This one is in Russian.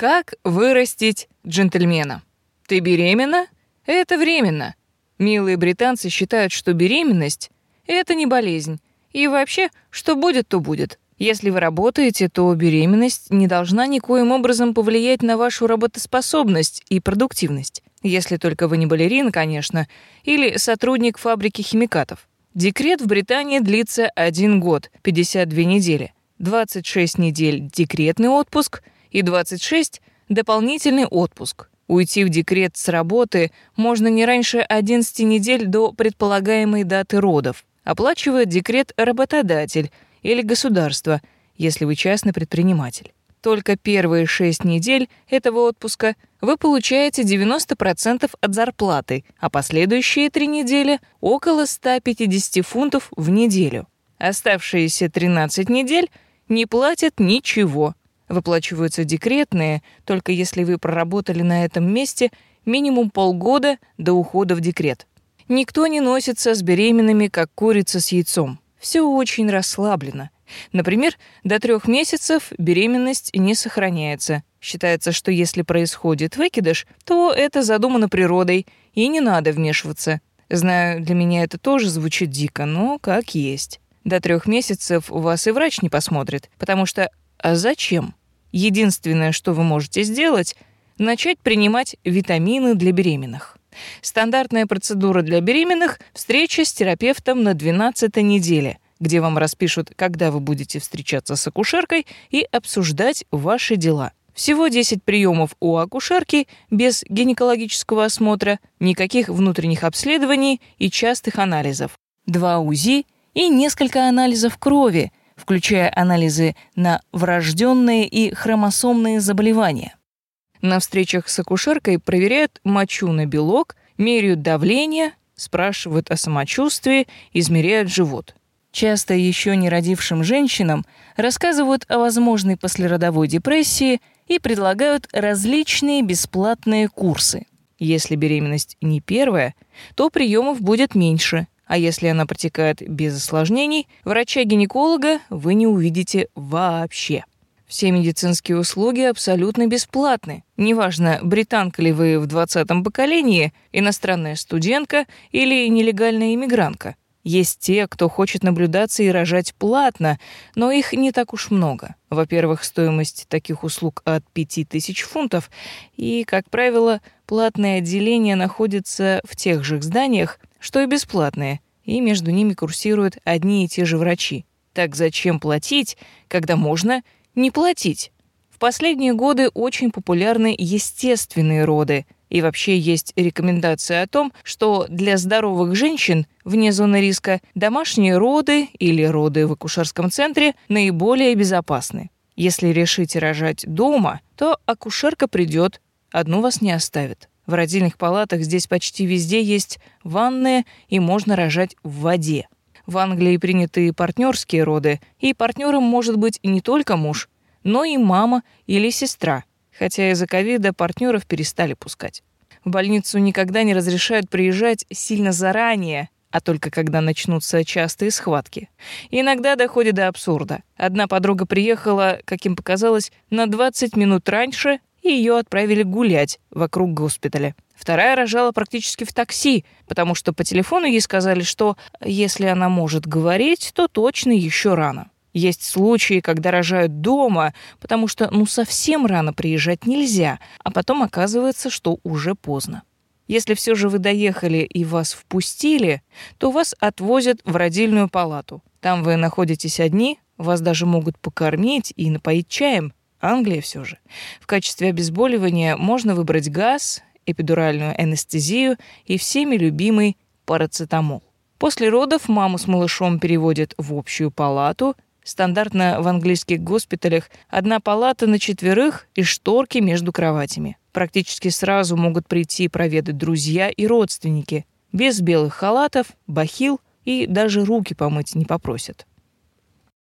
Как вырастить джентльмена? Ты беременна? Это временно. Милые британцы считают, что беременность — это не болезнь. И вообще, что будет, то будет. Если вы работаете, то беременность не должна никоим образом повлиять на вашу работоспособность и продуктивность. Если только вы не балерин, конечно, или сотрудник фабрики химикатов. Декрет в Британии длится один год, 52 недели. 26 недель декретный отпуск и 26 дополнительный отпуск. Уйти в декрет с работы можно не раньше 11 недель до предполагаемой даты родов. Оплачивает декрет работодатель или государство, если вы частный предприниматель. Только первые 6 недель этого отпуска вы получаете 90% от зарплаты, а последующие 3 недели — около 150 фунтов в неделю. Оставшиеся 13 недель не платят ничего, Выплачиваются декретные, только если вы проработали на этом месте минимум полгода до ухода в декрет. Никто не носится с беременными, как курица с яйцом. Все очень расслаблено. Например, до трех месяцев беременность не сохраняется. Считается, что если происходит выкидыш, то это задумано природой, и не надо вмешиваться. Знаю, для меня это тоже звучит дико, но как есть. До трех месяцев вас и врач не посмотрит, потому что а зачем? Единственное, что вы можете сделать, начать принимать витамины для беременных. Стандартная процедура для беременных – встреча с терапевтом на 12 неделе, где вам распишут, когда вы будете встречаться с акушеркой и обсуждать ваши дела. Всего 10 приемов у акушерки без гинекологического осмотра, никаких внутренних обследований и частых анализов. Два УЗИ и несколько анализов крови – включая анализы на врожденные и хромосомные заболевания. На встречах с акушеркой проверяют мочу на белок, меряют давление, спрашивают о самочувствии, измеряют живот. Часто еще не родившим женщинам рассказывают о возможной послеродовой депрессии и предлагают различные бесплатные курсы. Если беременность не первая, то приемов будет меньше, а если она протекает без осложнений, врача-гинеколога вы не увидите вообще. Все медицинские услуги абсолютно бесплатны. Неважно, британка ли вы в 20-м поколении, иностранная студентка или нелегальная иммигрантка. Есть те, кто хочет наблюдаться и рожать платно, но их не так уж много. Во-первых, стоимость таких услуг от 5000 фунтов, и, как правило, платные отделения находятся в тех же зданиях, что и бесплатные, и между ними курсируют одни и те же врачи. Так зачем платить, когда можно не платить? В последние годы очень популярны естественные роды, и вообще есть рекомендация о том, что для здоровых женщин вне зоны риска домашние роды или роды в акушерском центре наиболее безопасны. Если решите рожать дома, то акушерка придет, одну вас не оставит. В родильных палатах здесь почти везде есть ванная и можно рожать в воде. В Англии приняты партнерские роды, и партнером может быть не только муж, но и мама или сестра, хотя из-за ковида партнеров перестали пускать. В больницу никогда не разрешают приезжать сильно заранее, а только когда начнутся частые схватки. иногда доходит до абсурда. Одна подруга приехала, как им показалось, на 20 минут раньше, и ее отправили гулять вокруг госпиталя. Вторая рожала практически в такси, потому что по телефону ей сказали, что если она может говорить, то точно еще рано. Есть случаи, когда рожают дома, потому что ну совсем рано приезжать нельзя, а потом оказывается, что уже поздно. Если все же вы доехали и вас впустили, то вас отвозят в родильную палату. Там вы находитесь одни, вас даже могут покормить и напоить чаем, Англия все же. В качестве обезболивания можно выбрать газ, эпидуральную анестезию и всеми любимый парацетамол. После родов маму с малышом переводят в общую палату. Стандартно в английских госпиталях одна палата на четверых и шторки между кроватями. Практически сразу могут прийти проведать друзья и родственники. Без белых халатов, бахил и даже руки помыть не попросят.